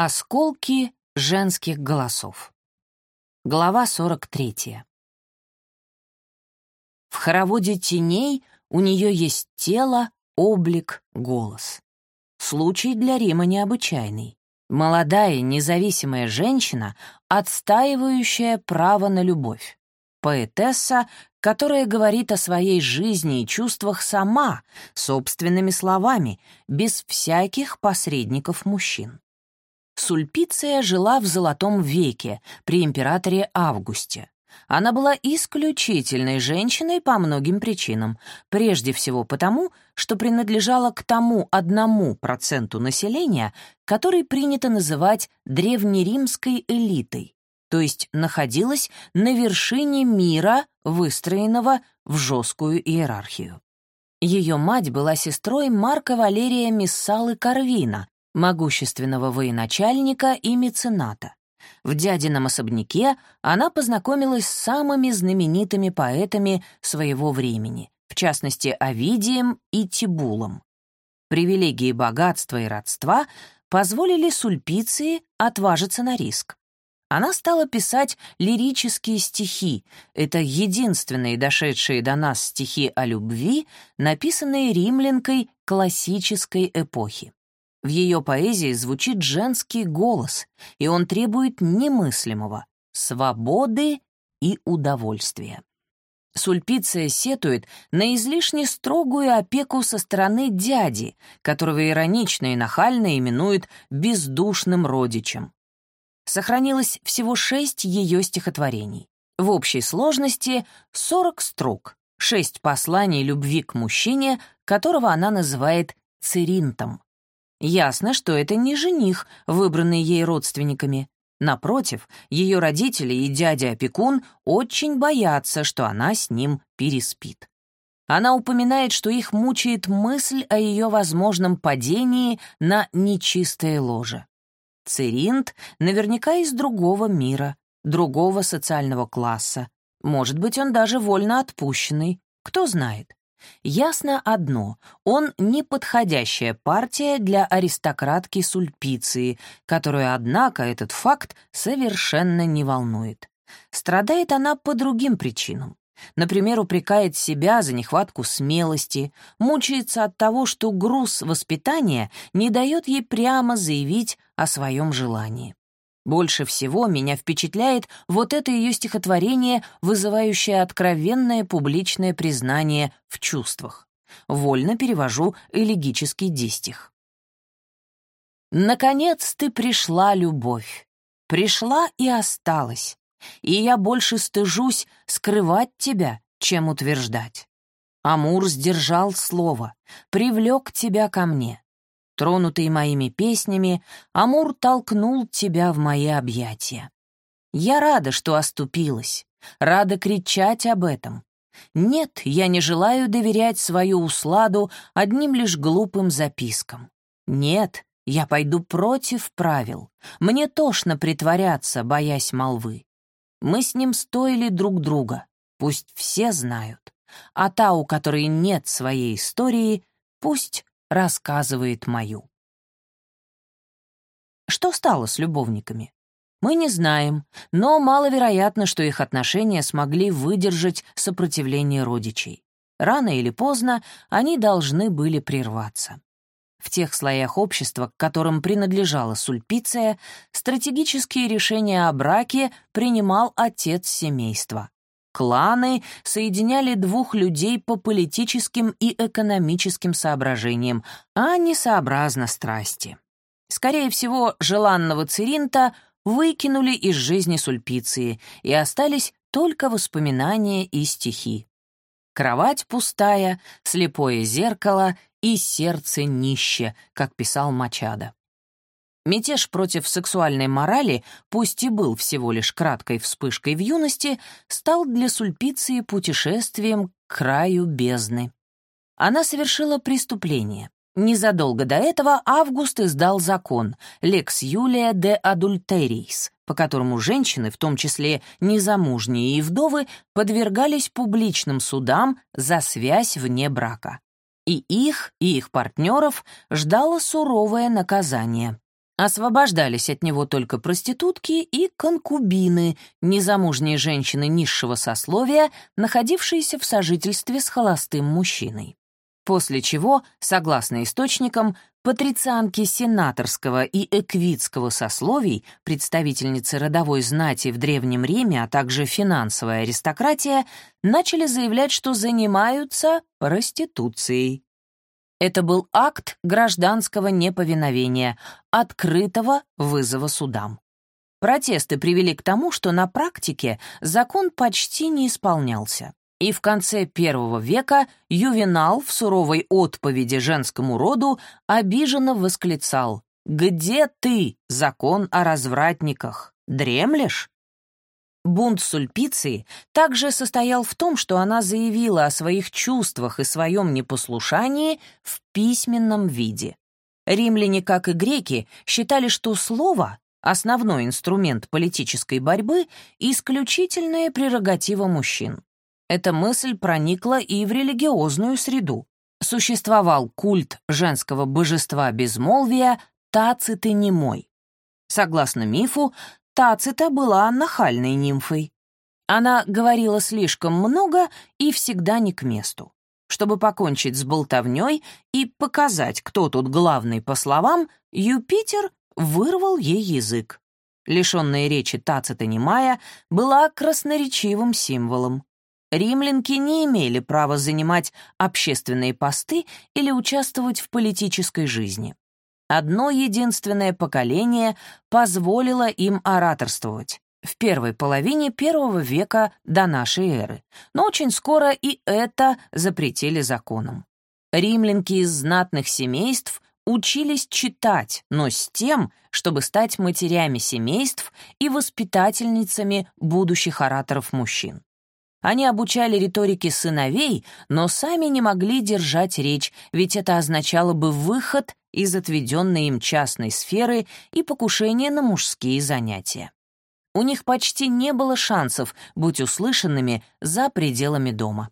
Осколки женских голосов. Глава 43. В хороводе теней у нее есть тело, облик, голос. Случай для Рима необычайный. Молодая, независимая женщина, отстаивающая право на любовь. Поэтесса, которая говорит о своей жизни и чувствах сама, собственными словами, без всяких посредников мужчин. Сульпиция жила в Золотом веке при императоре Августе. Она была исключительной женщиной по многим причинам. Прежде всего потому, что принадлежала к тому одному проценту населения, который принято называть древнеримской элитой, то есть находилась на вершине мира, выстроенного в жесткую иерархию. Ее мать была сестрой Марка Валерия Миссалы Карвина, могущественного военачальника и мецената. В дядином особняке она познакомилась с самыми знаменитыми поэтами своего времени, в частности, Овидием и Тибулом. Привилегии богатства и родства позволили Сульпиции отважиться на риск. Она стала писать лирические стихи. Это единственные дошедшие до нас стихи о любви, написанные римлянкой классической эпохи. В ее поэзии звучит женский голос, и он требует немыслимого — свободы и удовольствия. Сульпиция сетует на излишне строгую опеку со стороны дяди, которого иронично и нахально именует бездушным родичем. Сохранилось всего шесть ее стихотворений. В общей сложности 40 строк, шесть посланий любви к мужчине, которого она называет циринтом. Ясно, что это не жених, выбранный ей родственниками. Напротив, ее родители и дядя-опекун очень боятся, что она с ним переспит. Она упоминает, что их мучает мысль о ее возможном падении на нечистое ложе. Церинт наверняка из другого мира, другого социального класса. Может быть, он даже вольно отпущенный, кто знает. Ясно одно — он неподходящая партия для аристократки Сульпиции, которую, однако, этот факт совершенно не волнует. Страдает она по другим причинам. Например, упрекает себя за нехватку смелости, мучается от того, что груз воспитания не дает ей прямо заявить о своем желании. Больше всего меня впечатляет вот это ее стихотворение, вызывающее откровенное публичное признание в чувствах. Вольно перевожу элегический дистих. «Наконец ты пришла, любовь, пришла и осталась, и я больше стыжусь скрывать тебя, чем утверждать. Амур сдержал слово, привлек тебя ко мне. Тронутый моими песнями, Амур толкнул тебя в мои объятия. Я рада, что оступилась, рада кричать об этом. Нет, я не желаю доверять свою усладу одним лишь глупым запискам. Нет, я пойду против правил. Мне тошно притворяться, боясь молвы. Мы с ним стоили друг друга, пусть все знают. А та, у которой нет своей истории, пусть рассказывает мою. Что стало с любовниками? Мы не знаем, но маловероятно, что их отношения смогли выдержать сопротивление родичей. Рано или поздно они должны были прерваться. В тех слоях общества, к которым принадлежала Сульпиция, стратегические решения о браке принимал отец семейства. Кланы соединяли двух людей по политическим и экономическим соображениям, а не сообразно страсти. Скорее всего, желанного Циринта выкинули из жизни Сульпиции, и остались только воспоминания и стихи. Кровать пустая, слепое зеркало и сердце нище, как писал Мачадо. Мятеж против сексуальной морали, пусть и был всего лишь краткой вспышкой в юности, стал для Сульпиции путешествием к краю бездны. Она совершила преступление. Незадолго до этого Август издал закон «Лекс Юлия де Адультерис», по которому женщины, в том числе незамужние и вдовы, подвергались публичным судам за связь вне брака. И их, и их партнеров ждало суровое наказание Освобождались от него только проститутки и конкубины, незамужние женщины низшего сословия, находившиеся в сожительстве с холостым мужчиной. После чего, согласно источникам, патрицианки сенаторского и эквитского сословий, представительницы родовой знати в Древнем Риме, а также финансовая аристократия, начали заявлять, что занимаются проституцией. Это был акт гражданского неповиновения, открытого вызова судам. Протесты привели к тому, что на практике закон почти не исполнялся. И в конце первого века Ювенал в суровой отповеди женскому роду обиженно восклицал «Где ты, закон о развратниках? Дремлешь?» Бунт Сульпиции также состоял в том, что она заявила о своих чувствах и своем непослушании в письменном виде. Римляне, как и греки, считали, что слово — основной инструмент политической борьбы — исключительная прерогатива мужчин. Эта мысль проникла и в религиозную среду. Существовал культ женского божества безмолвия Тациты Немой. Согласно мифу, Тацита была нахальной нимфой. Она говорила слишком много и всегда не к месту. Чтобы покончить с болтовней и показать, кто тут главный по словам, Юпитер вырвал ей язык. Лишенная речи Тацита немая была красноречивым символом. Римлянки не имели права занимать общественные посты или участвовать в политической жизни. Одно единственное поколение позволило им ораторствовать в первой половине первого века до нашей эры, но очень скоро и это запретили законом. Римлянки из знатных семейств учились читать, но с тем, чтобы стать матерями семейств и воспитательницами будущих ораторов мужчин. Они обучали риторике сыновей, но сами не могли держать речь, ведь это означало бы выход из отведенной им частной сферы и покушение на мужские занятия. У них почти не было шансов быть услышанными за пределами дома.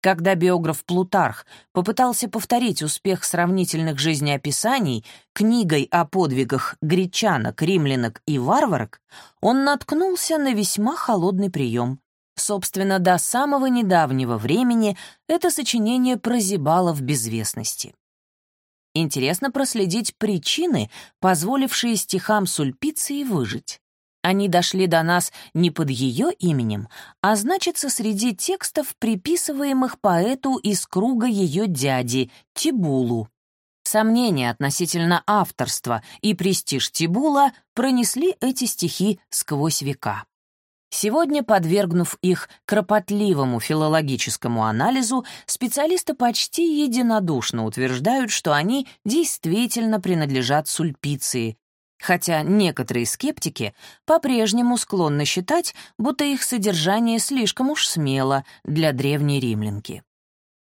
Когда биограф Плутарх попытался повторить успех сравнительных жизнеописаний книгой о подвигах гречанок, римлянок и варварок, он наткнулся на весьма холодный прием. Собственно, до самого недавнего времени это сочинение прозябало в безвестности. Интересно проследить причины, позволившие стихам Сульпиции выжить. Они дошли до нас не под ее именем, а значится среди текстов, приписываемых поэту из круга ее дяди, Тибулу. Сомнения относительно авторства и престиж Тибула пронесли эти стихи сквозь века. Сегодня, подвергнув их кропотливому филологическому анализу, специалисты почти единодушно утверждают, что они действительно принадлежат сульпиции, хотя некоторые скептики по-прежнему склонны считать, будто их содержание слишком уж смело для древней римлянки.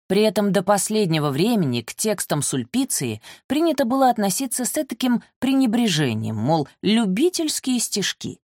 При этом до последнего времени к текстам сульпиции принято было относиться с таким пренебрежением, мол, любительские стишки.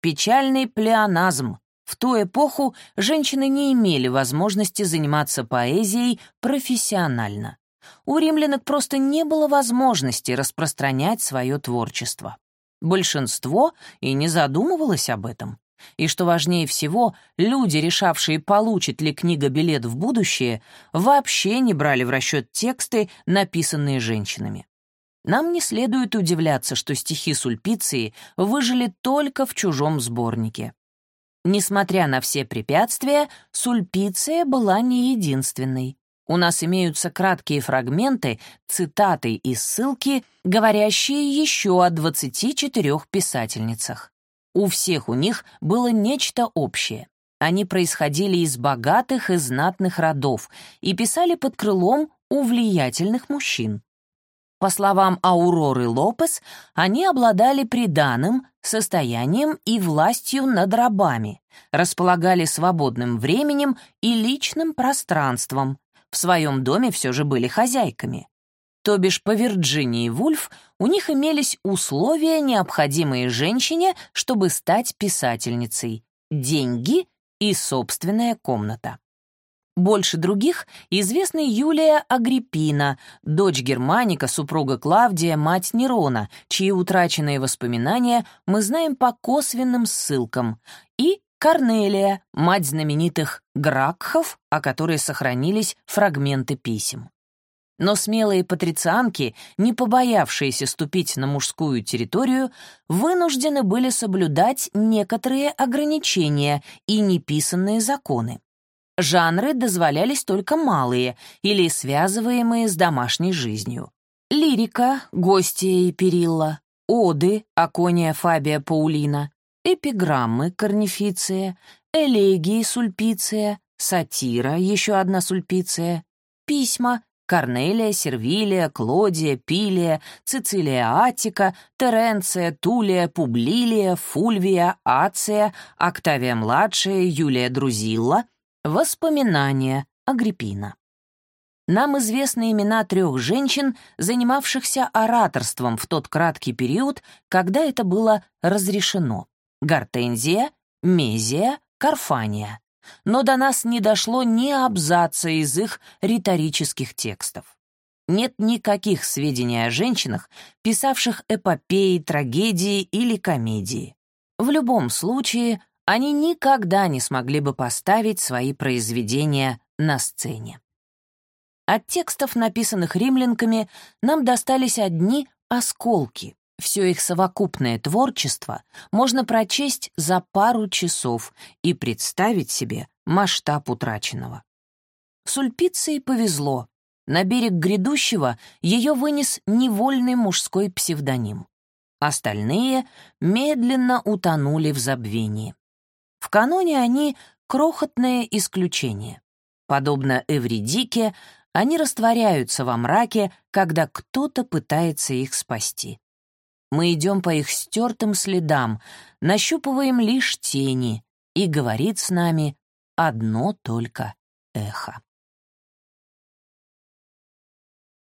Печальный плеоназм. В ту эпоху женщины не имели возможности заниматься поэзией профессионально. У римлянок просто не было возможности распространять свое творчество. Большинство и не задумывалось об этом. И что важнее всего, люди, решавшие, получит ли книга билет в будущее, вообще не брали в расчет тексты, написанные женщинами. Нам не следует удивляться, что стихи Сульпиции выжили только в чужом сборнике. Несмотря на все препятствия, Сульпиция была не единственной. У нас имеются краткие фрагменты, цитаты и ссылки, говорящие еще о 24 писательницах. У всех у них было нечто общее. Они происходили из богатых и знатных родов и писали под крылом у влиятельных мужчин. По словам Ауроры Лопес, они обладали приданым, состоянием и властью над рабами, располагали свободным временем и личным пространством, в своем доме все же были хозяйками. То бишь по Вирджинии Вульф у них имелись условия, необходимые женщине, чтобы стать писательницей, деньги и собственная комната. Больше других известна Юлия Агриппина, дочь Германика, супруга Клавдия, мать Нерона, чьи утраченные воспоминания мы знаем по косвенным ссылкам, и Корнелия, мать знаменитых Гракхов, о которой сохранились фрагменты писем. Но смелые патрицианки, не побоявшиеся ступить на мужскую территорию, вынуждены были соблюдать некоторые ограничения и неписанные законы. Жанры дозволялись только малые или связываемые с домашней жизнью. Лирика, Гостия и Перилла, оды, Акония Фабия Паулина, эпиграммы, Корнифиция, элегии, Сульпиция, сатира, еще одна Сульпиция, письма, Корнелия, Сервилия, Клодия, Пилия, Цицилия Атика, Теренция, Тулия, Публилия, Фульвия, Ация, Октавия-младшая, Юлия Друзилла, Воспоминания Агриппина. Нам известны имена трех женщин, занимавшихся ораторством в тот краткий период, когда это было разрешено. Гортензия, Мезия, Карфания. Но до нас не дошло ни абзаца из их риторических текстов. Нет никаких сведений о женщинах, писавших эпопеи, трагедии или комедии. В любом случае, они никогда не смогли бы поставить свои произведения на сцене. От текстов, написанных римлянками, нам достались одни осколки. Все их совокупное творчество можно прочесть за пару часов и представить себе масштаб утраченного. Сульпиции повезло. На берег грядущего ее вынес невольный мужской псевдоним. Остальные медленно утонули в забвении. В они — крохотное исключение. Подобно Эвридике, они растворяются во мраке, когда кто-то пытается их спасти. Мы идем по их стертым следам, нащупываем лишь тени, и говорит с нами одно только эхо.